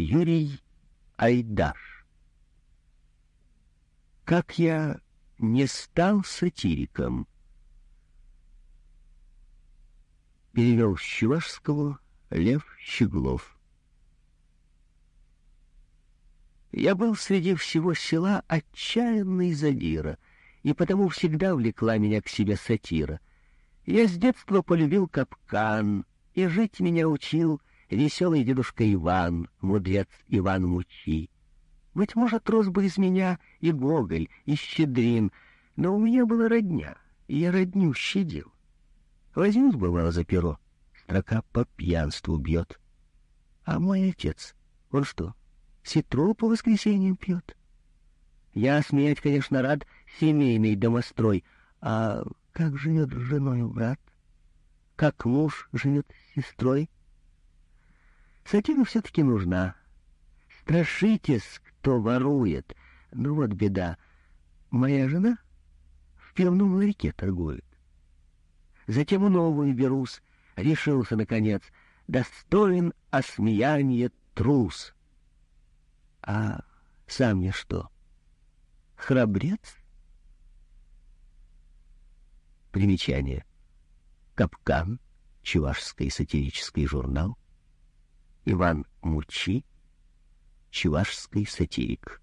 Юрий Айдаш. Как я не стал сатириком. Перевел с чувашского Лев Щеглов. Я был среди всего села отчаянный задира, и потому всегда влекла меня к себе сатира. Я с детства полюбил капкан, и жить меня учил веселый дедушка Иван, мудрец Иван Мучи. Быть может, рос бы из меня и Гоголь, и Щедрин, но у меня была родня, и я родню щадил. Возьмусь, бывало, за перо, строка по пьянству бьет. А мой отец, он что, ситру по воскресеньям пьет? Я смеять, конечно, рад, семейный домострой, а как живет с женой брат? Как муж живет с сестрой? Сатира все-таки нужна. Страшитесь, кто ворует. Ну вот беда. Моя жена в пивном ларьке торгует. Затем новую берусь. Решился, наконец, достоин осмеяния трус. А сам я что, храбрец? Примечание. Капкан, Чувашский сатирический журнал, Иван Мучи, чувашский сатирик.